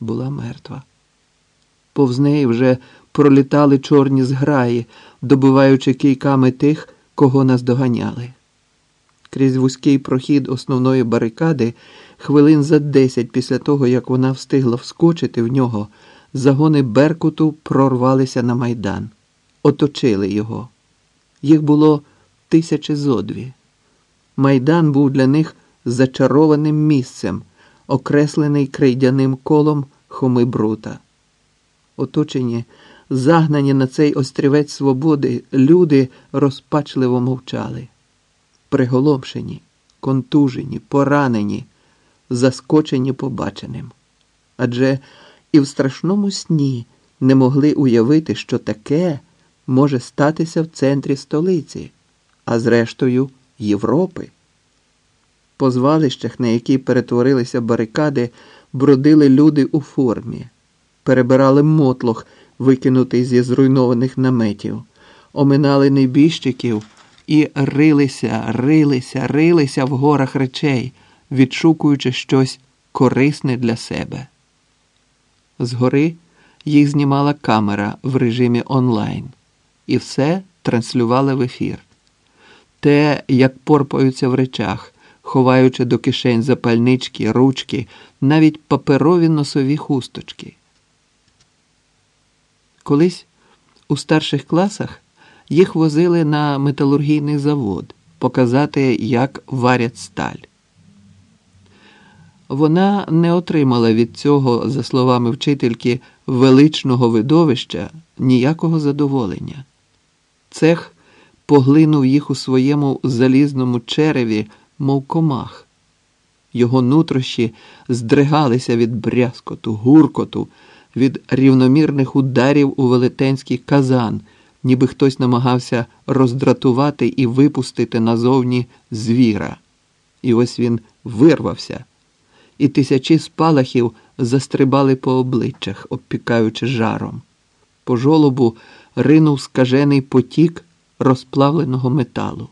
була мертва. Повз неї вже пролітали чорні зграї, добиваючи кійками тих, кого наздоганяли. Крізь вузький прохід основної барикади, хвилин за десять після того, як вона встигла вскочити в нього, загони Беркуту прорвалися на майдан, оточили його. Їх було тисячі зодві. Майдан був для них зачарованим місцем, окреслений крейдяним колом Хоми Брута. Оточені, загнані на цей острівець свободи, люди розпачливо мовчали, приголомшені, контужені, поранені, заскочені побаченим. Адже і в страшному сні не могли уявити, що таке може статися в центрі столиці, а зрештою Європи. По звалищах, на які перетворилися барикади, бродили люди у формі, перебирали мотлох, викинутий зі зруйнованих наметів, оминали небіжчиків і рилися, рилися, рилися в горах речей, відшукуючи щось корисне для себе. Згори їх знімала камера в режимі онлайн, і все транслювали в ефір. Те, як порпаються в речах, ховаючи до кишень запальнички, ручки, навіть паперові носові хусточки. Колись у старших класах їх возили на металургійний завод показати, як варять сталь. Вона не отримала від цього, за словами вчительки, величного видовища ніякого задоволення. Цех поглинув їх у своєму залізному череві, мов комах. Його нутрощі здригалися від брязкоту, гуркоту, від рівномірних ударів у велетенський казан, ніби хтось намагався роздратувати і випустити назовні звіра. І ось він вирвався, і тисячі спалахів застрибали по обличчях, обпікаючи жаром. По жолобу ринув скажений потік розплавленого металу.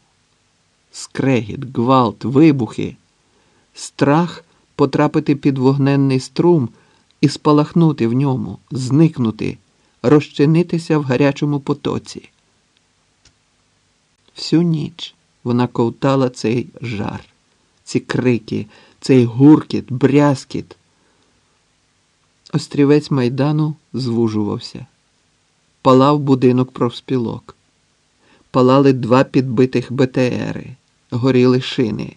Скрегіт, гвалт, вибухи, страх потрапити під вогненний струм і спалахнути в ньому, зникнути, розчинитися в гарячому потоці. Всю ніч вона ковтала цей жар, ці крики, цей гуркіт, брязкіт. Острівець майдану звужувався, палав будинок профспілок, палали два підбитих БТРи, горіли шини,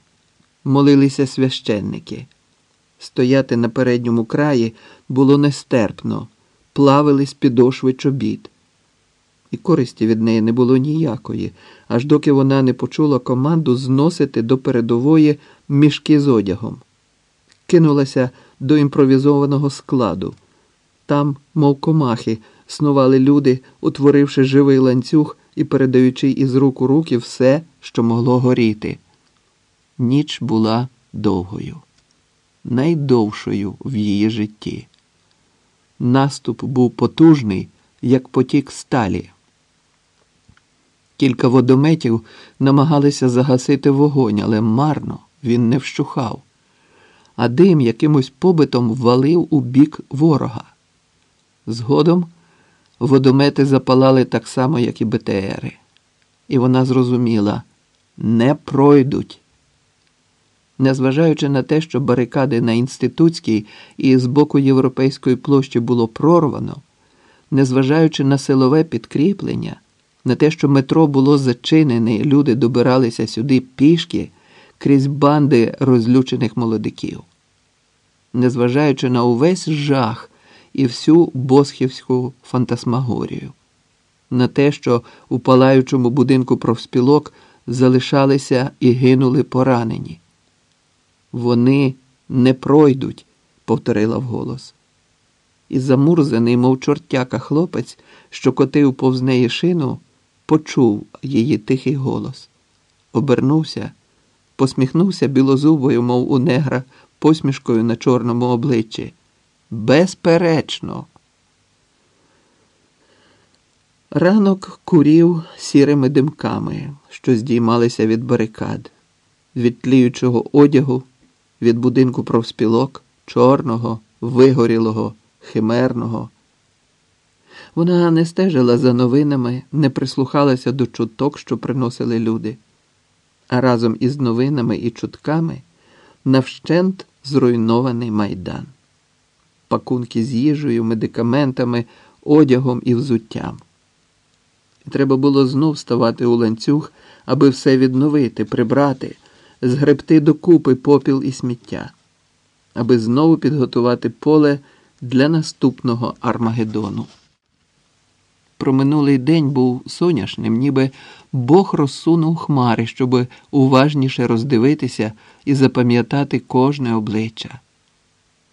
молилися священники. Стояти на передньому краї було нестерпно, плавились підошви чобіт. І користі від неї не було ніякої, аж доки вона не почула команду зносити до передової мішки з одягом. Кинулася до імпровізованого складу. Там, мов комахи, снували люди, утворивши живий ланцюг і передаючи із рук у руки все, що могло горіти. Ніч була довгою найдовшою в її житті. Наступ був потужний, як потік сталі. Кілька водометів намагалися загасити вогонь, але марно він не вщухав, а дим якимось побитом валив у бік ворога. Згодом водомети запалали так само, як і БТРи, і вона зрозуміла не пройдуть. Незважаючи на те, що барикади на інститутській і з боку Європейської площі було прорвано, незважаючи на силове підкріплення, на те, що метро було зачинене, і люди добиралися сюди пішки крізь банди розлючених молодиків, незважаючи на увесь жах і всю босхівську фантасмагорію, на те, що у палаючому будинку профспілок залишалися і гинули поранені. Вони не пройдуть, повторила вголос. І замурзаний, мов чортяка хлопець, що котив повз неї шину, почув її тихий голос. Обернувся, посміхнувся білозубою, мов у негра, посмішкою на чорному обличчі. Безперечно. Ранок курів сірими димками, що здіймалися від барикад, від тліючого одягу від будинку профспілок, чорного, вигорілого, химерного. Вона не стежила за новинами, не прислухалася до чуток, що приносили люди, а разом із новинами і чутками навщент зруйнований майдан, пакунки з їжею, медикаментами, одягом і взуттям. Треба було знов ставати у ланцюг, аби все відновити, прибрати, згребти докупи попіл і сміття, аби знову підготувати поле для наступного Армагеддону. Про минулий день був соняшним, ніби Бог розсунув хмари, щоб уважніше роздивитися і запам'ятати кожне обличчя.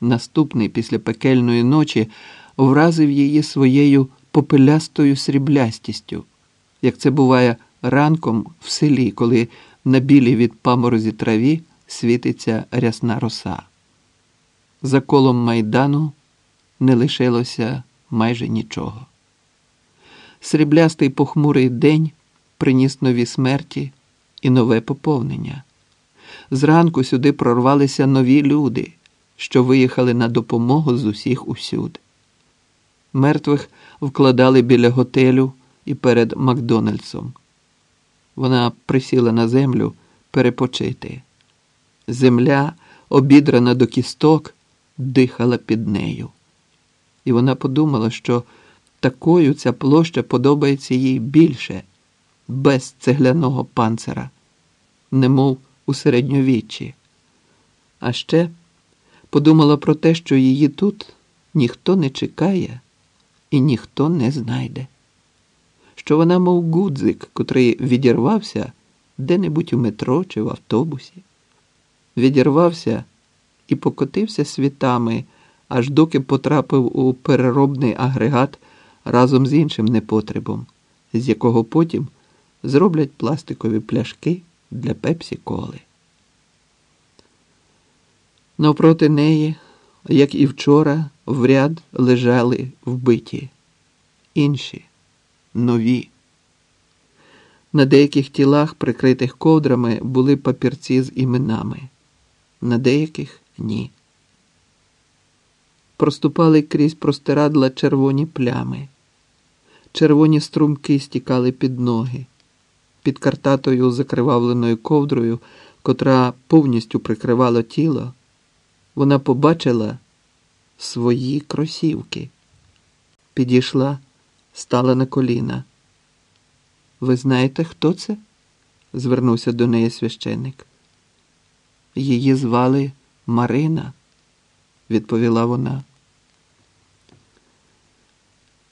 Наступний після пекельної ночі вразив її своєю попелястою сріблястістю, як це буває ранком в селі, коли на білій від паморозі траві світиться рясна роса. За колом майдану не лишилося майже нічого. Сріблястий похмурий день приніс нові смерті і нове поповнення. Зранку сюди прорвалися нові люди, що виїхали на допомогу з усіх усюди. Мертвих вкладали біля готелю і перед Макдональдсом. Вона присіла на землю перепочити. Земля, обідрана до кісток, дихала під нею. І вона подумала, що такою ця площа подобається їй більше, без цегляного панцира, немов у середньовіччі. А ще подумала про те, що її тут ніхто не чекає і ніхто не знайде, що вона, мов гудзик, котрий відірвався де-небудь у метро чи в автобусі, відірвався і покотився світами, аж доки потрапив у переробний агрегат разом з іншим непотребом, з якого потім зроблять пластикові пляшки для пепсі коли. Навпроти неї, як і вчора, в ряд лежали вбиті, інші, нові. На деяких тілах, прикритих ковдрами, були папірці з іменами, на деяких ні. Проступали крізь простирадла червоні плями, червоні струмки стікали під ноги, під картатою закривавленою ковдрою, котра повністю прикривала тіло, вона побачила свої кросівки. Підійшла, стала на коліна. Ви знаєте, хто це? звернувся до неї священник. Її звали Марина, відповіла вона.